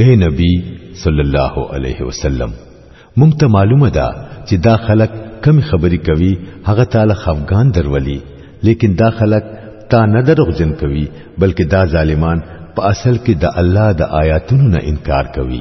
اے نبی صلی الله علیه وسلم مونږ ته معلومه ده چې دا خلک کم خبرې کوي هغه تعالی خفغان درولي لیکن دا خلک تا نه دروغجن کوي بلکې دا ظالمان په اصل کې د الله د آیاتونو نه انکار کوي